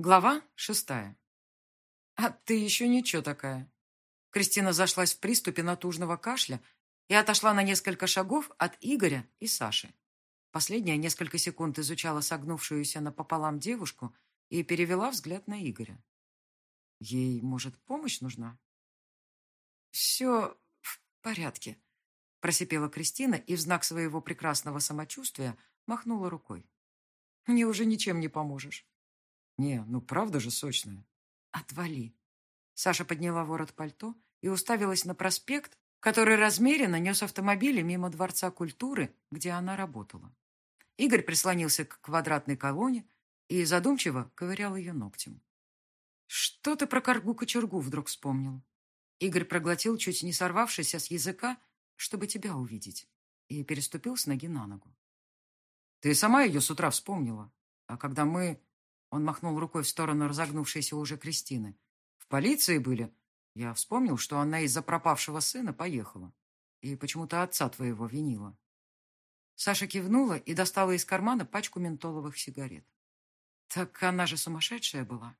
Глава шестая. «А ты еще ничего такая». Кристина зашлась в приступе натужного кашля и отошла на несколько шагов от Игоря и Саши. Последняя несколько секунд изучала согнувшуюся напополам девушку и перевела взгляд на Игоря. Ей, может, помощь нужна? «Все в порядке», — просипела Кристина и в знак своего прекрасного самочувствия махнула рукой. «Мне уже ничем не поможешь». Не, ну правда же сочная. Отвали. Саша подняла ворот пальто и уставилась на проспект, который размеренно нес автомобили мимо Дворца культуры, где она работала. Игорь прислонился к квадратной колонне и задумчиво ковырял ее ногтем. «Что ты про коргу-кочергу вдруг вспомнил?» Игорь проглотил, чуть не сорвавшийся с языка, чтобы тебя увидеть, и переступил с ноги на ногу. «Ты сама ее с утра вспомнила, а когда мы...» Он махнул рукой в сторону разогнувшейся уже Кристины. «В полиции были. Я вспомнил, что она из-за пропавшего сына поехала. И почему-то отца твоего винила». Саша кивнула и достала из кармана пачку ментоловых сигарет. «Так она же сумасшедшая была».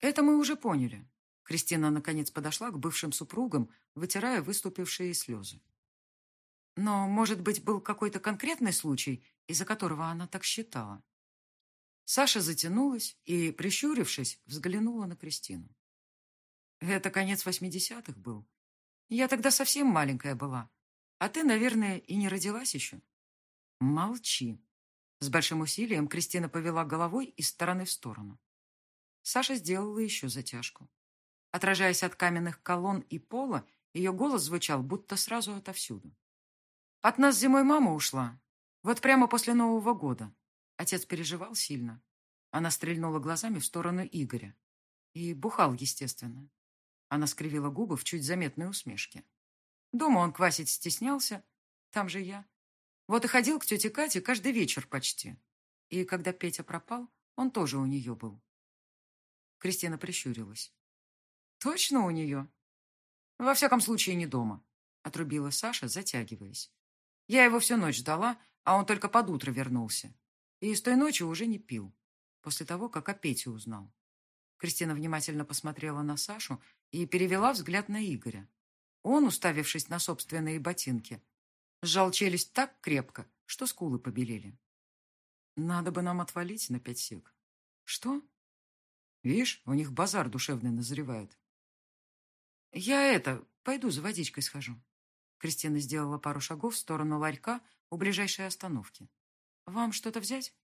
«Это мы уже поняли». Кристина наконец подошла к бывшим супругам, вытирая выступившие слезы. Но, может быть, был какой-то конкретный случай, из-за которого она так считала. Саша затянулась и, прищурившись, взглянула на Кристину. Это конец восьмидесятых был. Я тогда совсем маленькая была. А ты, наверное, и не родилась еще. Молчи. С большим усилием Кристина повела головой из стороны в сторону. Саша сделала еще затяжку. Отражаясь от каменных колонн и пола, ее голос звучал, будто сразу отовсюду. От нас зимой мама ушла. Вот прямо после Нового года. Отец переживал сильно. Она стрельнула глазами в сторону Игоря. И бухал, естественно. Она скривила губы в чуть заметной усмешке. Дома он квасить стеснялся. Там же я. Вот и ходил к тете Кате каждый вечер почти. И когда Петя пропал, он тоже у нее был. Кристина прищурилась. «Точно у нее?» «Во всяком случае, не дома», — отрубила Саша, затягиваясь. «Я его всю ночь ждала, а он только под утро вернулся и с той ночи уже не пил, после того, как о Пете узнал. Кристина внимательно посмотрела на Сашу и перевела взгляд на Игоря. Он, уставившись на собственные ботинки, сжал челюсть так крепко, что скулы побелели. «Надо бы нам отвалить на пять сек». «Что?» «Видишь, у них базар душевный назревает». «Я это, пойду за водичкой схожу». Кристина сделала пару шагов в сторону ларька у ближайшей остановки. «Вам что-то взять?»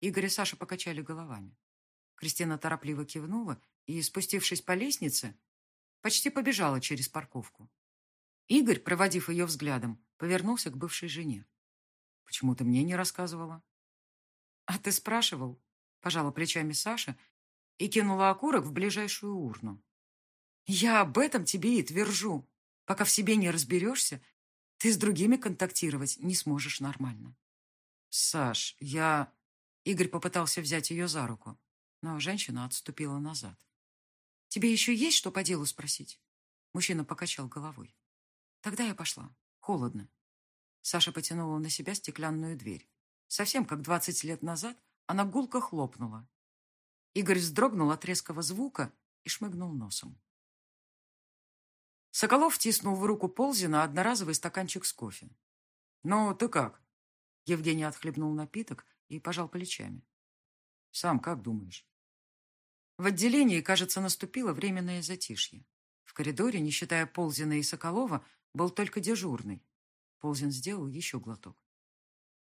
Игорь и Саша покачали головами. Кристина торопливо кивнула и, спустившись по лестнице, почти побежала через парковку. Игорь, проводив ее взглядом, повернулся к бывшей жене. «Почему ты мне не рассказывала?» «А ты спрашивал?» – пожала плечами Саша и кинула окурок в ближайшую урну. «Я об этом тебе и твержу. Пока в себе не разберешься, ты с другими контактировать не сможешь нормально». «Саш, я...» Игорь попытался взять ее за руку, но женщина отступила назад. «Тебе еще есть что по делу спросить?» Мужчина покачал головой. «Тогда я пошла. Холодно». Саша потянула на себя стеклянную дверь. Совсем как двадцать лет назад она гулко хлопнула. Игорь вздрогнул от резкого звука и шмыгнул носом. Соколов втиснул в руку Ползина одноразовый стаканчик с кофе. «Ну, ты как?» Евгений отхлебнул напиток и пожал плечами. «Сам как думаешь?» В отделении, кажется, наступило временное затишье. В коридоре, не считая Ползина и Соколова, был только дежурный. Ползин сделал еще глоток.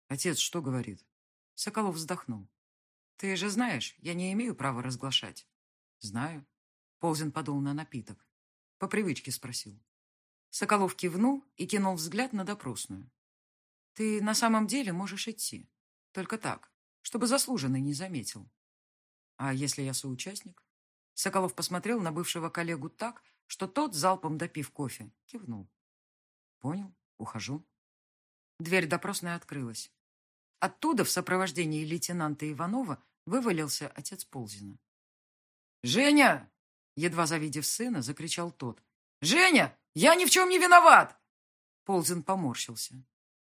«Отец что говорит?» Соколов вздохнул. «Ты же знаешь, я не имею права разглашать». «Знаю». Ползин подул на напиток. По привычке спросил. Соколов кивнул и кинул взгляд на допросную. Ты на самом деле можешь идти. Только так, чтобы заслуженный не заметил. А если я соучастник? Соколов посмотрел на бывшего коллегу так, что тот, залпом допив кофе, кивнул. Понял, ухожу. Дверь допросной открылась. Оттуда в сопровождении лейтенанта Иванова вывалился отец Ползина. «Женя!» Едва завидев сына, закричал тот. «Женя! Я ни в чем не виноват!» Ползин поморщился.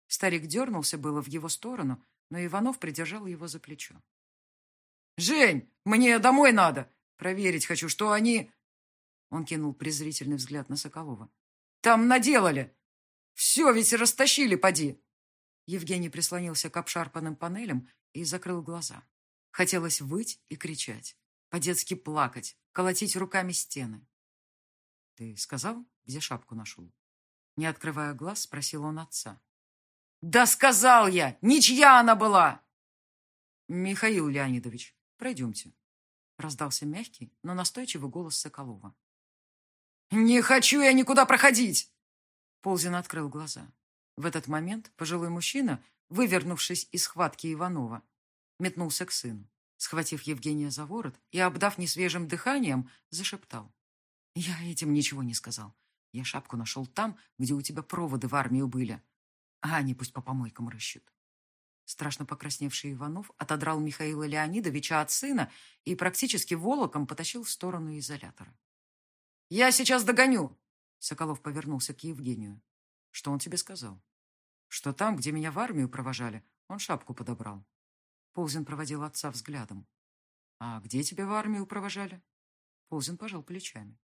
Старик дернулся было в его сторону, но Иванов придержал его за плечо. «Жень, мне домой надо! Проверить хочу, что они...» Он кинул презрительный взгляд на Соколова. «Там наделали! Все ведь растащили, поди!» Евгений прислонился к обшарпанным панелям и закрыл глаза. Хотелось выть и кричать, по-детски плакать, колотить руками стены. «Ты сказал, где шапку нашел?» Не открывая глаз, спросил он отца. «Да сказал я! Ничья она была!» «Михаил Леонидович, пройдемте», — раздался мягкий, но настойчивый голос Соколова. «Не хочу я никуда проходить!» Ползин открыл глаза. В этот момент пожилой мужчина, вывернувшись из схватки Иванова, метнулся к сыну, схватив Евгения за ворот и, обдав несвежим дыханием, зашептал. «Я этим ничего не сказал. Я шапку нашел там, где у тебя проводы в армию были. А они пусть по помойкам рыщут». Страшно покрасневший Иванов отодрал Михаила Леонидовича от сына и практически волоком потащил в сторону изолятора. «Я сейчас догоню!» Соколов повернулся к Евгению. Что он тебе сказал? Что там, где меня в армию провожали, он шапку подобрал. Ползин проводил отца взглядом. А где тебя в армию провожали? Ползин пожал плечами.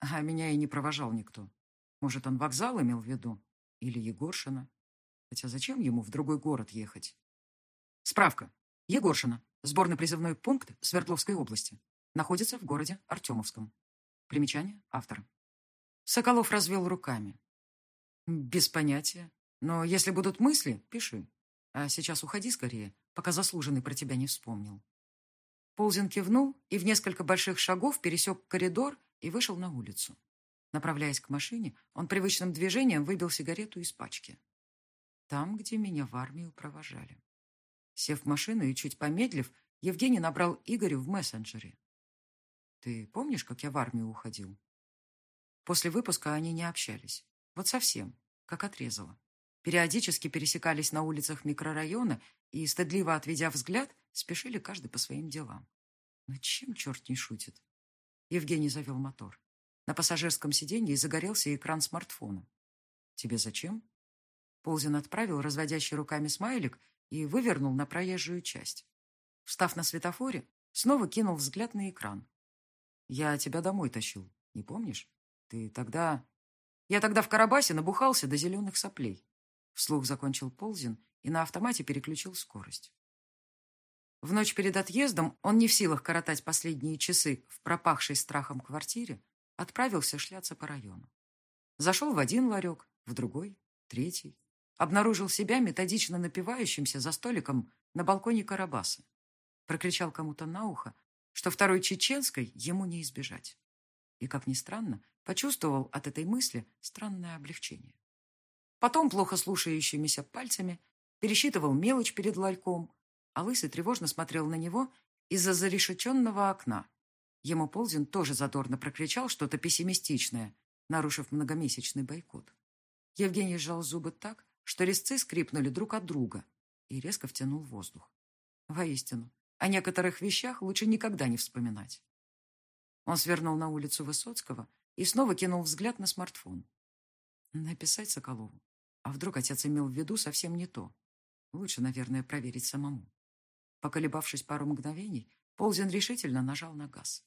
А меня и не провожал никто. Может, он вокзал имел в виду? Или Егоршина? Хотя зачем ему в другой город ехать? Справка. Егоршина. Сборный призывной пункт Свердловской области. Находится в городе Артемовском. Примечание автора. Соколов развел руками. Без понятия. Но если будут мысли, пиши. А сейчас уходи скорее, пока заслуженный про тебя не вспомнил. Ползин кивнул и в несколько больших шагов пересек коридор и вышел на улицу. Направляясь к машине, он привычным движением выбил сигарету из пачки. Там, где меня в армию провожали. Сев в машину и чуть помедлив, Евгений набрал Игорю в мессенджере. «Ты помнишь, как я в армию уходил?» После выпуска они не общались. Вот совсем, как отрезало. Периодически пересекались на улицах микрорайона и, стыдливо отведя взгляд, спешили каждый по своим делам. Но чем черт не шутит? Евгений завел мотор. На пассажирском сиденье загорелся экран смартфона. «Тебе зачем?» Ползин отправил разводящий руками смайлик и вывернул на проезжую часть. Встав на светофоре, снова кинул взгляд на экран. «Я тебя домой тащил, не помнишь? Ты тогда...» Я тогда в Карабасе набухался до зеленых соплей. Вслух закончил Ползин и на автомате переключил скорость. В ночь перед отъездом он не в силах коротать последние часы в пропахшей страхом квартире, отправился шляться по району. Зашел в один ларек, в другой, третий. Обнаружил себя методично напивающимся за столиком на балконе Карабаса. Прокричал кому-то на ухо, что второй чеченской ему не избежать. И, как ни странно, Почувствовал от этой мысли странное облегчение. Потом, плохо слушающимися пальцами, пересчитывал мелочь перед ларьком, а Лысый тревожно смотрел на него из-за зарешеченного окна. Ему Ползин тоже задорно прокричал что-то пессимистичное, нарушив многомесячный бойкот. Евгений сжал зубы так, что резцы скрипнули друг от друга и резко втянул воздух. Воистину, о некоторых вещах лучше никогда не вспоминать. Он свернул на улицу Высоцкого и снова кинул взгляд на смартфон. Написать Соколову. А вдруг отец имел в виду совсем не то? Лучше, наверное, проверить самому. Поколебавшись пару мгновений, Ползин решительно нажал на газ.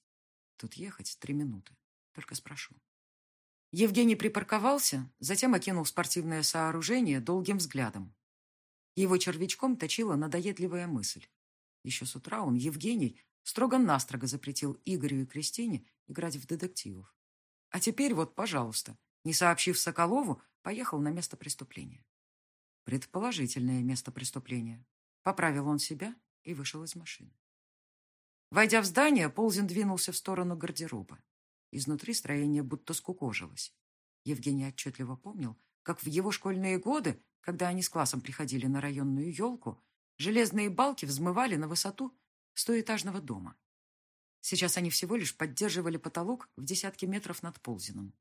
Тут ехать три минуты. Только спрошу. Евгений припарковался, затем окинул спортивное сооружение долгим взглядом. Его червячком точила надоедливая мысль. Еще с утра он, Евгений, строго-настрого запретил Игорю и Кристине играть в детективов. А теперь вот, пожалуйста, не сообщив Соколову, поехал на место преступления. Предположительное место преступления. Поправил он себя и вышел из машины. Войдя в здание, Ползин двинулся в сторону гардероба. Изнутри строение будто скукожилось. Евгений отчетливо помнил, как в его школьные годы, когда они с классом приходили на районную елку, железные балки взмывали на высоту стоэтажного дома. Сейчас они всего лишь поддерживали потолок в десятки метров над Ползином.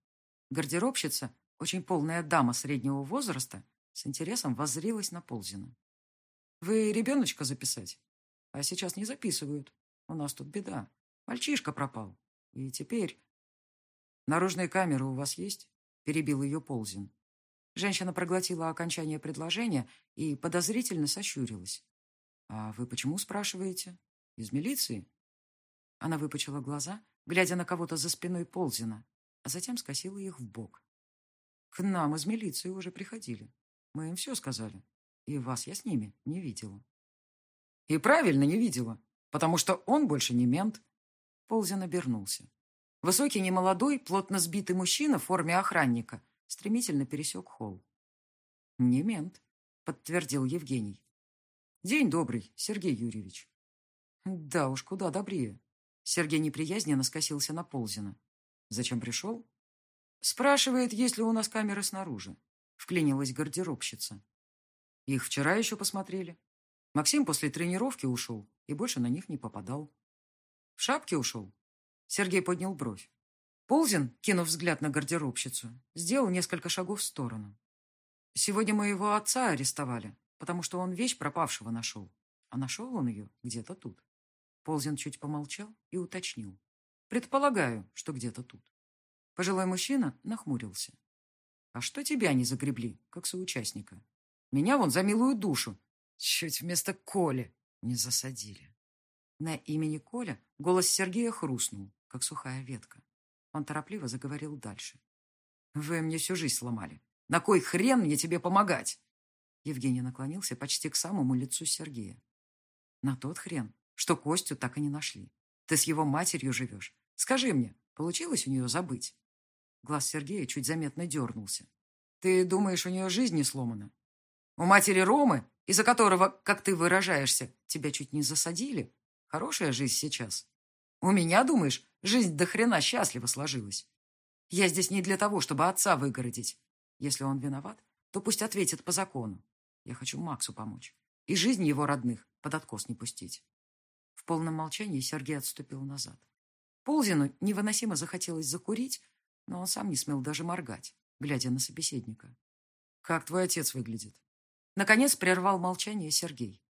Гардеробщица, очень полная дама среднего возраста, с интересом воззрилась на Ползина. «Вы ребеночка записать? А сейчас не записывают. У нас тут беда. Мальчишка пропал. И теперь...» «Наружные камеры у вас есть?» – перебил ее Ползин. Женщина проглотила окончание предложения и подозрительно сощурилась. «А вы почему спрашиваете?» Из милиции?» Она выпучила глаза, глядя на кого-то за спиной Ползина, а затем скосила их в бок. «К нам из милиции уже приходили. Мы им все сказали. И вас я с ними не видела». «И правильно не видела, потому что он больше не мент». Ползин обернулся. Высокий, немолодой, плотно сбитый мужчина в форме охранника стремительно пересек холл. «Не мент», — подтвердил Евгений. «День добрый, Сергей Юрьевич». «Да уж, куда добрее». Сергей неприязненно скосился на Ползина. «Зачем пришел?» «Спрашивает, есть ли у нас камеры снаружи», — вклинилась гардеробщица. «Их вчера еще посмотрели. Максим после тренировки ушел и больше на них не попадал». «В шапке ушел?» Сергей поднял бровь. Ползин, кинув взгляд на гардеробщицу, сделал несколько шагов в сторону. «Сегодня моего отца арестовали, потому что он вещь пропавшего нашел. А нашел он ее где-то тут». Ползин чуть помолчал и уточнил. «Предполагаю, что где-то тут». Пожилой мужчина нахмурился. «А что тебя не загребли, как соучастника? Меня вон за милую душу. Чуть вместо Коли не засадили». На имени Коля голос Сергея хрустнул, как сухая ветка. Он торопливо заговорил дальше. «Вы мне всю жизнь сломали. На кой хрен мне тебе помогать?» Евгений наклонился почти к самому лицу Сергея. «На тот хрен, что Костю так и не нашли. Ты с его матерью живешь. Скажи мне, получилось у нее забыть?» Глаз Сергея чуть заметно дернулся. «Ты думаешь, у нее жизнь не сломана? У матери Ромы, из-за которого, как ты выражаешься, тебя чуть не засадили, Хорошая жизнь сейчас. У меня, думаешь, жизнь до хрена счастливо сложилась. Я здесь не для того, чтобы отца выгородить. Если он виноват, то пусть ответит по закону. Я хочу Максу помочь. И жизнь его родных под откос не пустить. В полном молчании Сергей отступил назад. Ползину невыносимо захотелось закурить, но он сам не смел даже моргать, глядя на собеседника. «Как твой отец выглядит?» Наконец прервал молчание Сергей.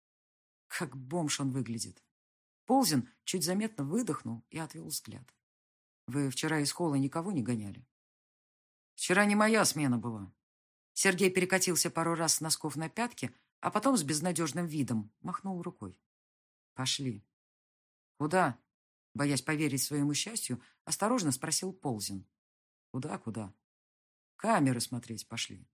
Как бомж он выглядит. Ползин чуть заметно выдохнул и отвел взгляд. «Вы вчера из холла никого не гоняли?» «Вчера не моя смена была». Сергей перекатился пару раз с носков на пятки, а потом с безнадежным видом махнул рукой. «Пошли». «Куда?» Боясь поверить своему счастью, осторожно спросил Ползин. «Куда, куда?» «Камеры смотреть пошли».